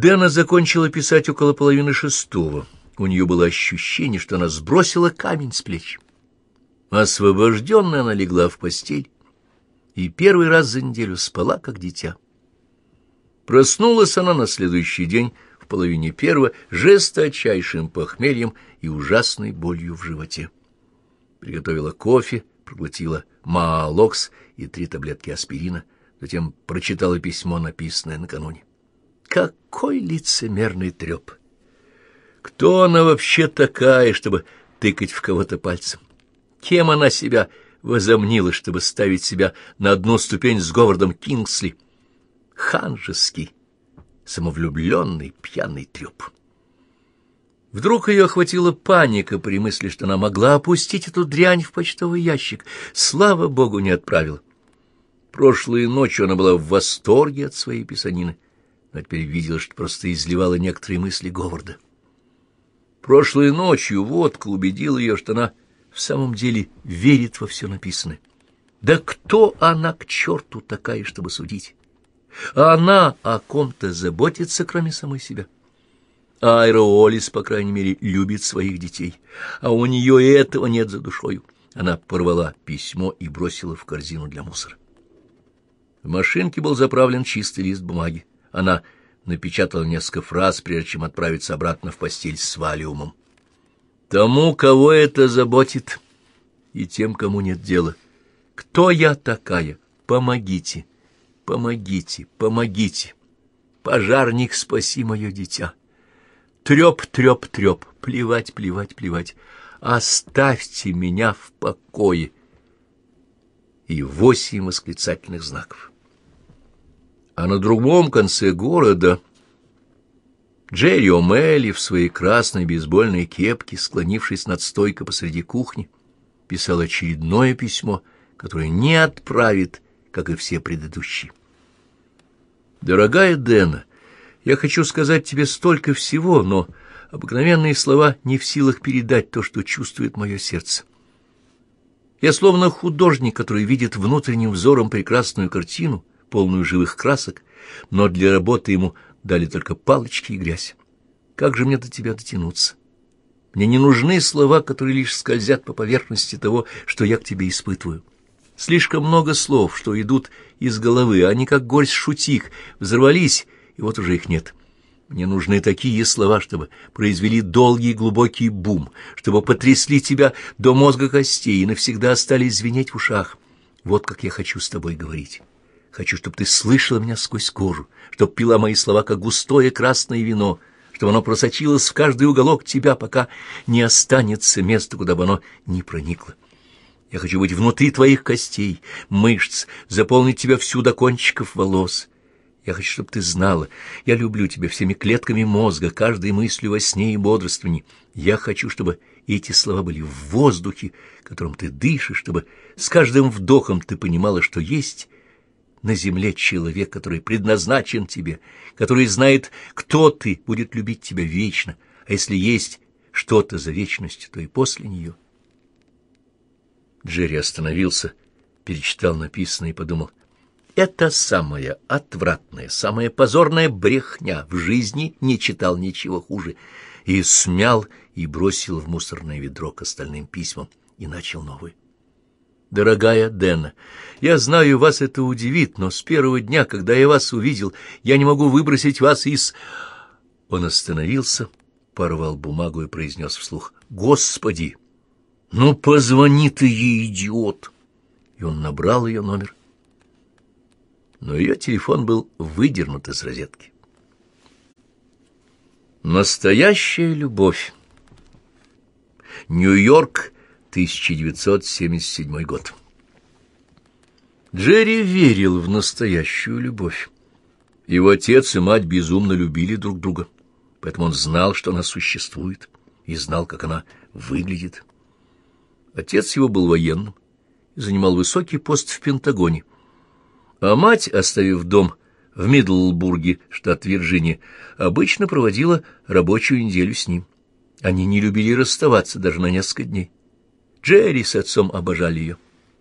Дэна закончила писать около половины шестого. У нее было ощущение, что она сбросила камень с плеч. Освобожденная она легла в постель и первый раз за неделю спала, как дитя. Проснулась она на следующий день в половине первого жесточайшим похмельем и ужасной болью в животе. Приготовила кофе, проглотила маалокс и три таблетки аспирина, затем прочитала письмо, написанное накануне. Какой лицемерный треп! Кто она вообще такая, чтобы тыкать в кого-то пальцем? Кем она себя возомнила, чтобы ставить себя на одну ступень с Говардом Кингсли? Ханжеский, самовлюбленный, пьяный треп. Вдруг ее охватила паника при мысли, что она могла опустить эту дрянь в почтовый ящик. Слава богу, не отправила. Прошлой ночью она была в восторге от своей писанины теперь видела, что просто изливала некоторые мысли Говарда. Прошлой ночью водка убедила ее, что она в самом деле верит во все написанное. Да кто она к черту такая, чтобы судить? Она о ком-то заботится, кроме самой себя. Айра Олис, по крайней мере, любит своих детей, а у нее и этого нет за душою. Она порвала письмо и бросила в корзину для мусора. В машинке был заправлен чистый лист бумаги. Она напечатала несколько фраз, прежде чем отправиться обратно в постель с валиумом. «Тому, кого это заботит, и тем, кому нет дела. Кто я такая? Помогите, помогите, помогите. Пожарник, спаси мое дитя. Треп, треп, треп, плевать, плевать, плевать. Оставьте меня в покое». И восемь восклицательных знаков а на другом конце города Джерри О'Мелли в своей красной бейсбольной кепке, склонившись над стойкой посреди кухни, писал очередное письмо, которое не отправит, как и все предыдущие. «Дорогая Дэна, я хочу сказать тебе столько всего, но обыкновенные слова не в силах передать то, что чувствует мое сердце. Я словно художник, который видит внутренним взором прекрасную картину, полную живых красок, но для работы ему дали только палочки и грязь. Как же мне до тебя дотянуться? Мне не нужны слова, которые лишь скользят по поверхности того, что я к тебе испытываю. Слишком много слов, что идут из головы, они как горсть шутик, взорвались, и вот уже их нет. Мне нужны такие слова, чтобы произвели долгий глубокий бум, чтобы потрясли тебя до мозга костей и навсегда остались звенеть в ушах. Вот как я хочу с тобой говорить. Хочу, чтобы ты слышала меня сквозь кожу, чтобы пила мои слова, как густое красное вино, чтобы оно просочилось в каждый уголок тебя, пока не останется места, куда бы оно не проникло. Я хочу быть внутри твоих костей, мышц, заполнить тебя всю до кончиков волос. Я хочу, чтобы ты знала, я люблю тебя всеми клетками мозга, каждой мыслью во сне и бодрствовании. Я хочу, чтобы эти слова были в воздухе, которым ты дышишь, чтобы с каждым вдохом ты понимала, что есть на земле человек, который предназначен тебе, который знает, кто ты, будет любить тебя вечно, а если есть что-то за вечностью, то и после нее. Джерри остановился, перечитал написанное и подумал, это самая отвратная, самая позорная брехня. В жизни не читал ничего хуже. И смял и бросил в мусорное ведро к остальным письмам и начал новый. Дорогая Дэна, я знаю, вас это удивит, но с первого дня, когда я вас увидел, я не могу выбросить вас из...» Он остановился, порвал бумагу и произнес вслух. «Господи! Ну, позвони ты ей, идиот!» И он набрал ее номер. Но ее телефон был выдернут из розетки. Настоящая любовь. Нью-Йорк, 1977 год. Джерри верил в настоящую любовь. Его отец и мать безумно любили друг друга, поэтому он знал, что она существует, и знал, как она выглядит. Отец его был военным и занимал высокий пост в Пентагоне, а мать, оставив дом в Мидлбурге, штат Вирджиния, обычно проводила рабочую неделю с ним. Они не любили расставаться даже на несколько дней. Джерри с отцом обожали ее.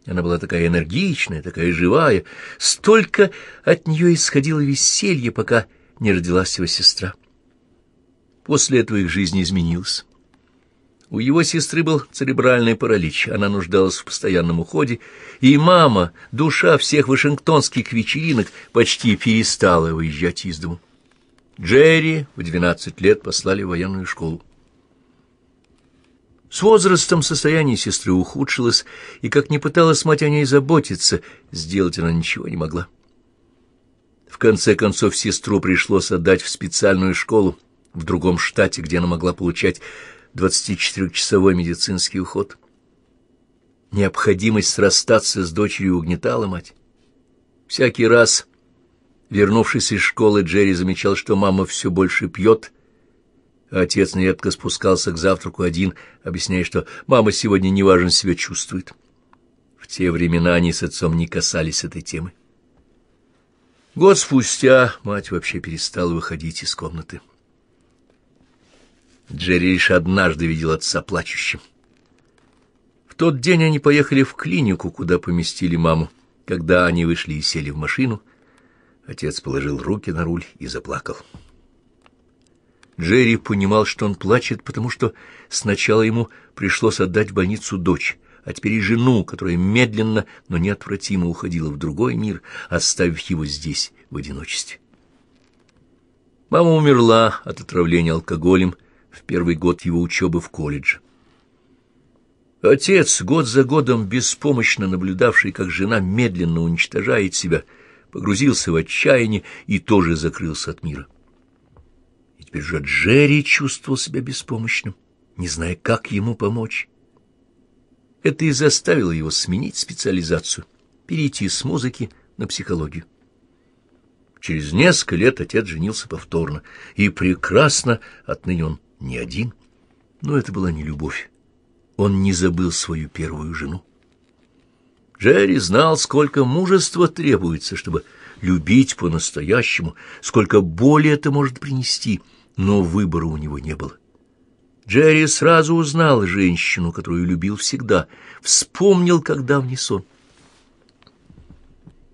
Она была такая энергичная, такая живая. Столько от нее исходило веселье, пока не родилась его сестра. После этого их жизнь изменилась. У его сестры был церебральный паралич, она нуждалась в постоянном уходе, и мама, душа всех вашингтонских вечеринок, почти перестала выезжать из дому. Джерри в двенадцать лет послали в военную школу. С возрастом состояние сестры ухудшилось, и, как ни пыталась мать о ней заботиться, сделать она ничего не могла. В конце концов, сестру пришлось отдать в специальную школу в другом штате, где она могла получать 24-часовой медицинский уход. Необходимость расстаться с дочерью угнетала мать. Всякий раз, вернувшись из школы, Джерри замечал, что мама все больше пьет, а отец нередко спускался к завтраку один, объясняя, что мама сегодня неважно себя чувствует. В те времена они с отцом не касались этой темы. Год спустя мать вообще перестала выходить из комнаты. Джерри лишь однажды видел отца плачущим. В тот день они поехали в клинику, куда поместили маму. Когда они вышли и сели в машину, отец положил руки на руль и заплакал. Джерри понимал, что он плачет, потому что сначала ему пришлось отдать в больницу дочь, а теперь и жену, которая медленно, но неотвратимо уходила в другой мир, оставив его здесь, в одиночестве. Мама умерла от отравления алкоголем, в первый год его учебы в колледже. Отец, год за годом беспомощно наблюдавший, как жена медленно уничтожает себя, погрузился в отчаяние и тоже закрылся от мира. Теперь же Джерри чувствовал себя беспомощным, не зная, как ему помочь. Это и заставило его сменить специализацию, перейти с музыки на психологию. Через несколько лет отец женился повторно, и прекрасно отныне он не один, но это была не любовь. Он не забыл свою первую жену. Джерри знал, сколько мужества требуется, чтобы любить по-настоящему, сколько боли это может принести, но выбора у него не было. Джерри сразу узнал женщину, которую любил всегда, вспомнил, как давний сон.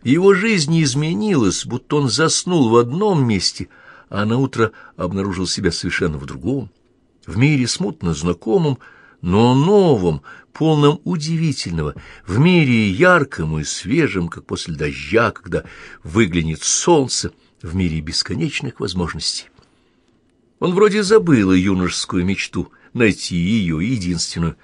Его жизнь изменилась, будто он заснул в одном месте, а на утро обнаружил себя совершенно в другом в мире смутно знакомом, но новом, полном удивительного, в мире ярком и свежем, как после дождя, когда выглянет солнце, в мире бесконечных возможностей. Он вроде забыл юношескую мечту найти ее единственную,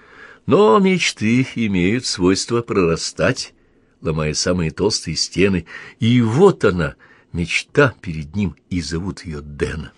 но мечты имеют свойство прорастать, ломая самые толстые стены, и вот она, мечта перед ним, и зовут ее Дэна.